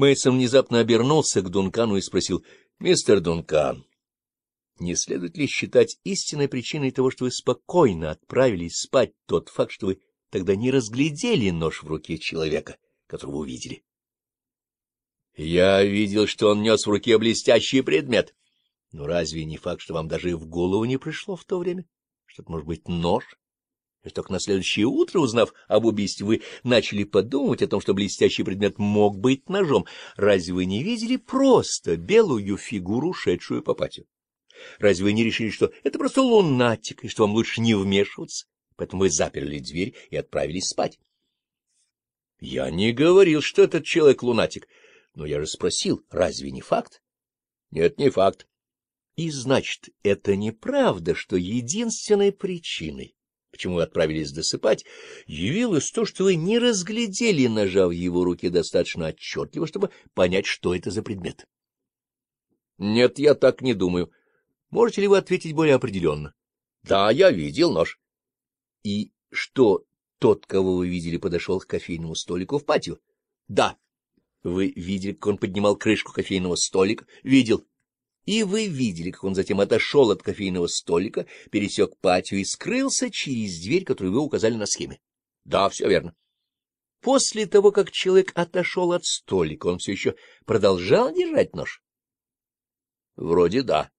Мейсон внезапно обернулся к Дункану и спросил, «Мистер Дункан, не следует ли считать истинной причиной того, что вы спокойно отправились спать тот факт, что вы тогда не разглядели нож в руке человека, которого увидели?» «Я видел, что он нес в руке блестящий предмет. Но разве не факт, что вам даже в голову не пришло в то время, что это может быть нож?» И только на следующее утро, узнав об убийстве, вы начали подумать о том, что блестящий предмет мог быть ножом. Разве вы не видели просто белую фигуру, шедшую по патию? Разве вы не решили, что это просто лунатик, и что вам лучше не вмешиваться? Поэтому вы заперли дверь и отправились спать. — Я не говорил, что этот человек лунатик. Но я же спросил, разве не факт? — Нет, не факт. И значит, это неправда, что единственной причиной почему вы отправились досыпать, явилось то, что вы не разглядели, ножа в его руке достаточно отчетливо, чтобы понять, что это за предмет. — Нет, я так не думаю. Можете ли вы ответить более определенно? — Да, я видел нож. — И что тот, кого вы видели, подошел к кофейному столику в патио? — Да. — Вы видели, как он поднимал крышку кофейного столика? — Видел и вы видели, как он затем отошел от кофейного столика, пересек патию и скрылся через дверь, которую вы указали на схеме. Да, все верно. После того, как человек отошел от столика, он все еще продолжал держать нож? Вроде да.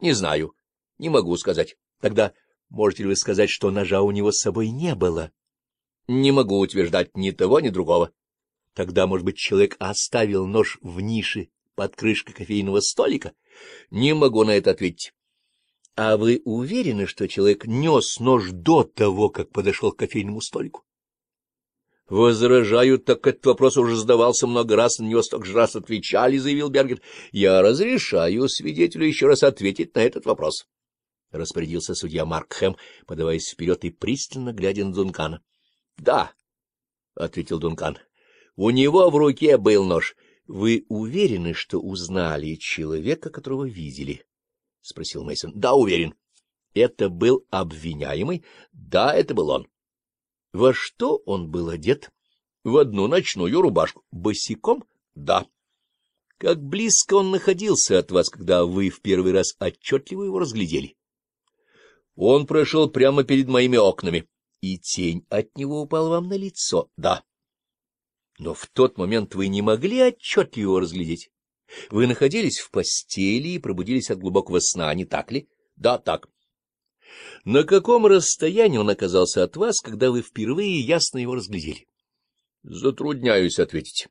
Не знаю, не могу сказать. Тогда можете ли вы сказать, что ножа у него с собой не было? Не могу утверждать ни того, ни другого. Тогда, может быть, человек оставил нож в нише под крышкой кофейного столика? Не могу на это ответить. А вы уверены, что человек нес нож до того, как подошел к кофейному столику? Возражаю, так этот вопрос уже задавался много раз, на него столько же раз отвечали, заявил Бергер. Я разрешаю свидетелю еще раз ответить на этот вопрос. Распорядился судья Маркхэм, подаваясь вперед и пристально глядя на Дункана. — Да, — ответил Дункан, — у него в руке был нож. — Вы уверены, что узнали человека, которого видели? — спросил Мейсон. Да, уверен. — Это был обвиняемый? — Да, это был он. — Во что он был одет? — В одну ночную рубашку. — Босиком? — Да. — Как близко он находился от вас, когда вы в первый раз отчетливо его разглядели? — Он прошел прямо перед моими окнами. — И тень от него упала вам на лицо? — Да. — но в тот момент вы не могли отчетливо разглядеть. Вы находились в постели и пробудились от глубокого сна, не так ли? Да, так. На каком расстоянии он оказался от вас, когда вы впервые ясно его разглядели? Затрудняюсь ответить.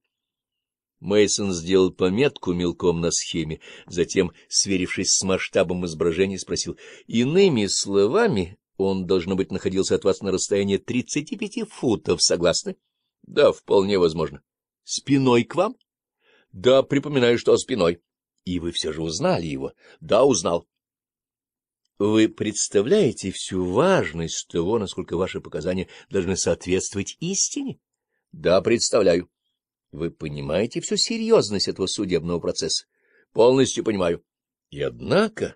Мейсон сделал пометку мелком на схеме, затем, сверившись с масштабом изображения, спросил. Иными словами, он, должно быть, находился от вас на расстоянии 35 футов, согласны? Да, вполне возможно. Спиной к вам? Да, припоминаю, что спиной. И вы все же узнали его? Да, узнал. Вы представляете всю важность того, насколько ваши показания должны соответствовать истине? Да, представляю. Вы понимаете всю серьезность этого судебного процесса? Полностью понимаю. И однако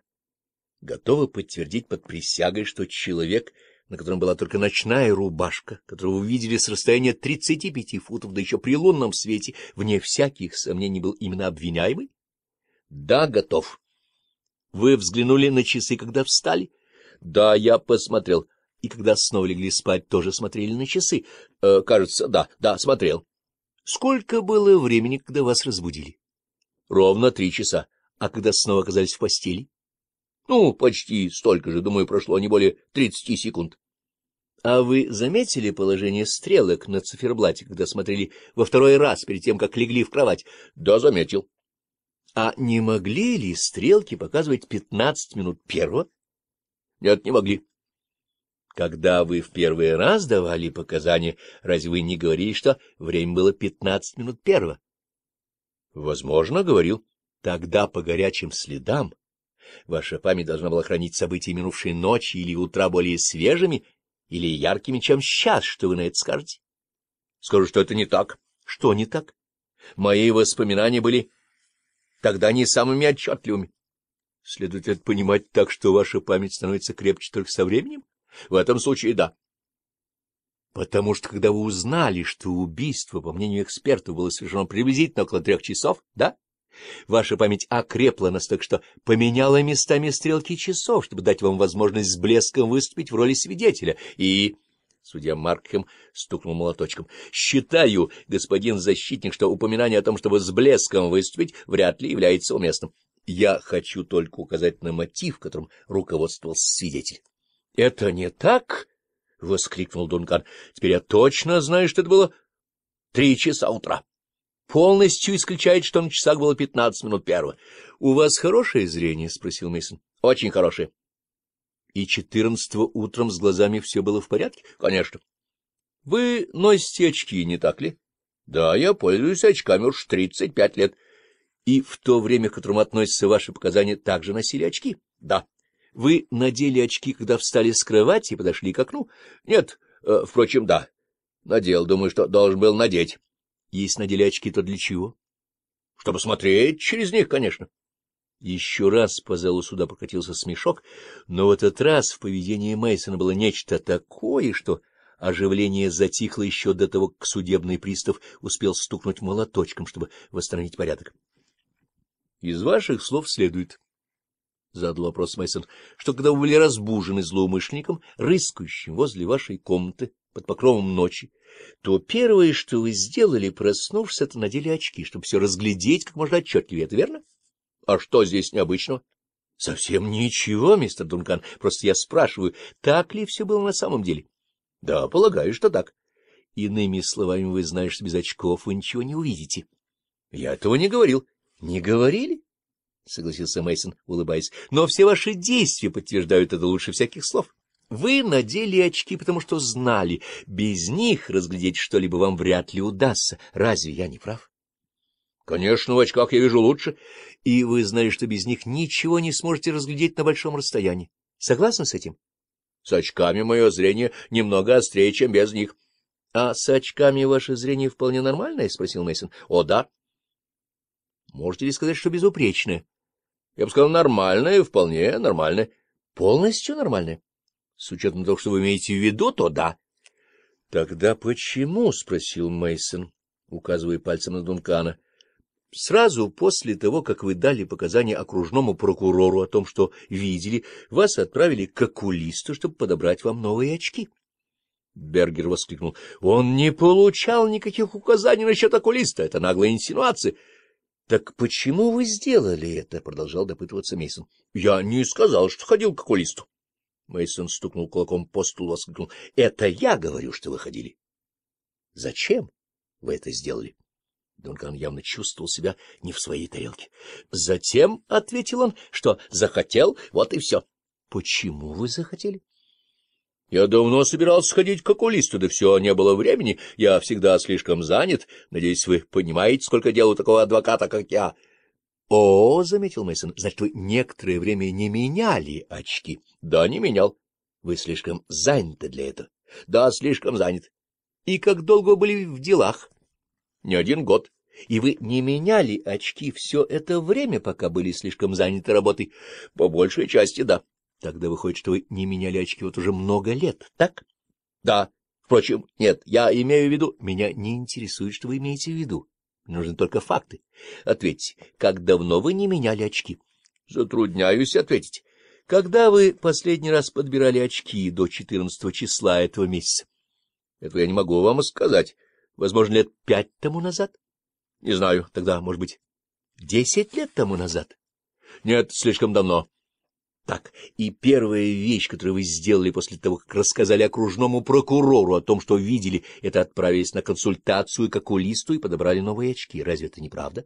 готовы подтвердить под присягой, что человек на котором была только ночная рубашка, которую увидели с расстояния 35 футов, да еще при лунном свете, вне всяких сомнений был именно обвиняемый? — Да, готов. — Вы взглянули на часы, когда встали? — Да, я посмотрел. И когда снова легли спать, тоже смотрели на часы? Э, — Кажется, да, да, смотрел. — Сколько было времени, когда вас разбудили? — Ровно три часа. А когда снова оказались в постели? — ну, почти столько же, думаю, прошло а не более тридцати секунд. А вы заметили положение стрелок на циферблате, когда смотрели во второй раз перед тем, как легли в кровать? Да, заметил. А не могли ли стрелки показывать пятнадцать минут первого? Нет, не могли. Когда вы в первый раз давали показания, разве вы не говорили, что время было пятнадцать минут первого? Возможно, говорил. Тогда по горячим следам Ваша память должна была хранить события минувшей ночи или утра более свежими или яркими, чем сейчас, что вы на это скажете. Скажу, что это не так. Что не так? Мои воспоминания были тогда не самыми отчетливыми. Следует это понимать так, что ваша память становится крепче только со временем? В этом случае да. Потому что, когда вы узнали, что убийство, по мнению эксперта, было совершено приблизительно около трех часов, да? Ваша память окрепла нас, так что поменяла местами стрелки часов, чтобы дать вам возможность с блеском выступить в роли свидетеля, и... Судья Маркхем стукнул молоточком. — Считаю, господин защитник, что упоминание о том, чтобы с блеском выступить, вряд ли является уместным. Я хочу только указать на мотив, которым руководствовался свидетель. — Это не так? — воскликнул Дункан. — Теперь я точно знаю, что это было три часа утра полностью исключает, что на часах было пятнадцать минут первого. — У вас хорошее зрение? — спросил Мейсон. Очень хорошее. — И четырнадцатого утром с глазами все было в порядке? — Конечно. — Вы носите очки, не так ли? — Да, я пользуюсь очками уж тридцать пять лет. — И в то время, к которому относятся ваши показания, также носили очки? — Да. — Вы надели очки, когда встали с кровати и подошли к окну? — Нет, э, впрочем, да. Надел, думаю, что должен был надеть. Есть наделячки-то для чего? Чтобы смотреть через них, конечно. Еще раз по залу суда прокатился смешок, но в этот раз в поведении Мейсона было нечто такое, что оживление затихло еще до того, как судебный пристав успел стукнуть молоточком, чтобы восстановить порядок. — Из ваших слов следует, — задал вопрос Мейсон, что когда вы были разбужены злоумышленником, рыскающим возле вашей комнаты, под покровом ночи, то первое, что вы сделали, проснувшись, это надели очки, чтобы все разглядеть как можно отчетливее, это верно? А что здесь необычного? Совсем ничего, мистер Дункан, просто я спрашиваю, так ли все было на самом деле? Да, полагаю, что так. Иными словами, вы знаете, что без очков вы ничего не увидите. Я этого не говорил. Не говорили? — согласился Мейсон, улыбаясь. — Но все ваши действия подтверждают это лучше всяких слов. Вы надели очки, потому что знали, без них разглядеть что-либо вам вряд ли удастся. Разве я не прав? Конечно, в очках я вижу лучше. И вы знали, что без них ничего не сможете разглядеть на большом расстоянии. Согласны с этим? С очками мое зрение немного острее, чем без них. — А с очками ваше зрение вполне нормальное? — спросил Мейсон. О, да. — Можете ли сказать, что безупречное? — Я бы сказал, нормальное, вполне нормальное. — Полностью нормальное? С учетом того, что вы имеете в виду, то да. — Тогда почему? — спросил Мейсон, указывая пальцем на Дункана. — Сразу после того, как вы дали показания окружному прокурору о том, что видели, вас отправили к окулисту, чтобы подобрать вам новые очки. Бергер воскликнул. — Он не получал никаких указаний насчет окулиста. Это наглая инсинуация. Так почему вы сделали это? — продолжал допытываться Мейсон. Я не сказал, что ходил к окулисту. Мейсон стукнул кулаком по столу, воскликнул. — Это я говорю, что вы ходили. — Зачем вы это сделали? Дункан явно чувствовал себя не в своей тарелке. — Затем, — ответил он, — что захотел, вот и все. — Почему вы захотели? — Я давно собирался сходить к окулисту, да все, не было времени. Я всегда слишком занят. Надеюсь, вы понимаете, сколько дел у такого адвоката, как я. — о, заметил Мейсон, значит, вы некоторое время не меняли очки. Да, не менял. Вы слишком заняты для этого. Да, слишком занят. И как долго были в делах? Не один год. И вы не меняли очки все это время, пока были слишком заняты работой? По большей части, да. Тогда выходит, что вы не меняли очки вот уже много лет, так? Да. Впрочем, нет, я имею в виду... Меня не интересует, что вы имеете в виду. Нужны только факты. Ответьте, как давно вы не меняли очки? Затрудняюсь ответить. Когда вы последний раз подбирали очки до 14 числа этого месяца? Этого я не могу вам сказать. Возможно, лет пять тому назад? Не знаю, тогда, может быть, десять лет тому назад? Нет, слишком давно так. И первая вещь, которую вы сделали после того, как рассказали окружному прокурору о том, что видели, это отправились на консультацию к окулисту и подобрали новые очки. Разве это не правда?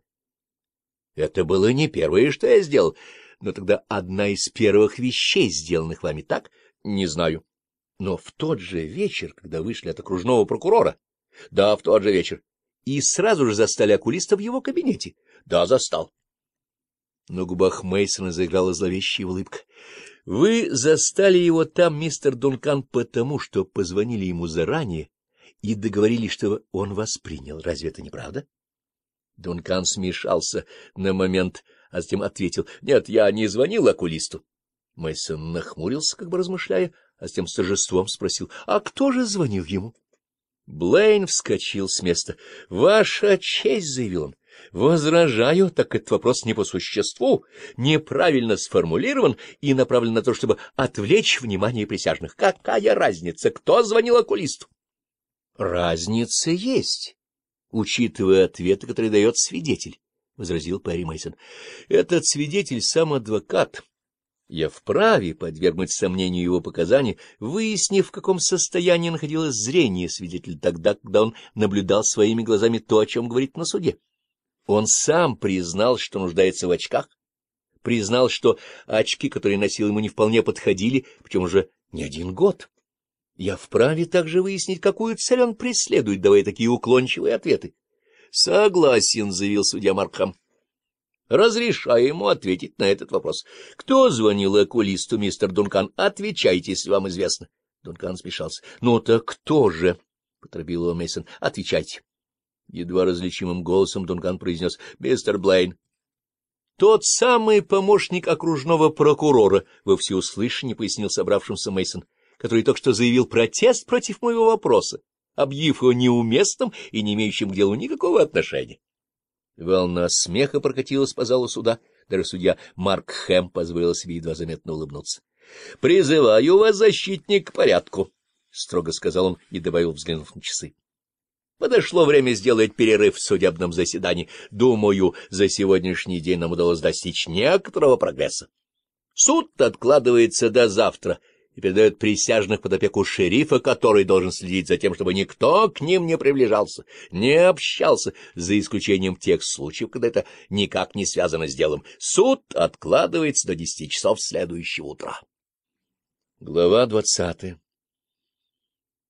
Это было не первое, что я сделал. Но тогда одна из первых вещей, сделанных вами, так? Не знаю. Но в тот же вечер, когда вышли от окружного прокурора... Да, в тот же вечер. И сразу же застали окулиста в его кабинете. Да, застал. На губах Мейсона заиграла зловещая улыбка. — Вы застали его там, мистер Дункан, потому что позвонили ему заранее и договорились, что он вас принял. Разве это не правда? Дункан смешался на момент, а затем ответил. — Нет, я не звонил окулисту. Мейсон нахмурился, как бы размышляя, а затем с торжеством спросил. — А кто же звонил ему? Блейн вскочил с места. — Ваша честь, — заявил он. Возражаю, так этот вопрос не по существу, неправильно сформулирован и направлен на то, чтобы отвлечь внимание присяжных. Какая разница, кто звонил окулисту? Разница есть, учитывая ответы, которые дает свидетель, — возразил Перри Мейсон. Этот свидетель сам адвокат. Я вправе подвергнуть сомнению его показания, выяснив, в каком состоянии находилось зрение свидетеля тогда, когда он наблюдал своими глазами то, о чем говорит на суде. Он сам признал, что нуждается в очках, признал, что очки, которые носил ему, не вполне подходили, причем уже не один год. Я вправе также выяснить, какую цель он преследует, давая такие уклончивые ответы. — Согласен, — заявил судья Маркхам. — Разрешаю ему ответить на этот вопрос. — Кто звонил окулисту, мистер Дункан? Отвечайте, если вам известно. Дункан смешался. — Ну так кто же? — поторопил его Мейсон. Отвечайте. Едва различимым голосом Дункан произнес «Мистер Блейн». Тот самый помощник окружного прокурора во всеуслышание пояснил собравшимся Мейсон, который только что заявил протест против моего вопроса, объявив его неуместным и не имеющим к делу никакого отношения. Волна смеха прокатилась по залу суда. Даже судья Марк Хэм позволил себе едва заметно улыбнуться. — Призываю вас, защитник, к порядку, — строго сказал он и добавил, взглянув на часы. Подошло время сделать перерыв в судебном заседании. Думаю, за сегодняшний день нам удалось достичь некоторого прогресса. Суд откладывается до завтра и передает присяжных под опеку шерифа, который должен следить за тем, чтобы никто к ним не приближался, не общался, за исключением тех случаев, когда это никак не связано с делом. Суд откладывается до десяти часов следующего утра. Глава двадцатая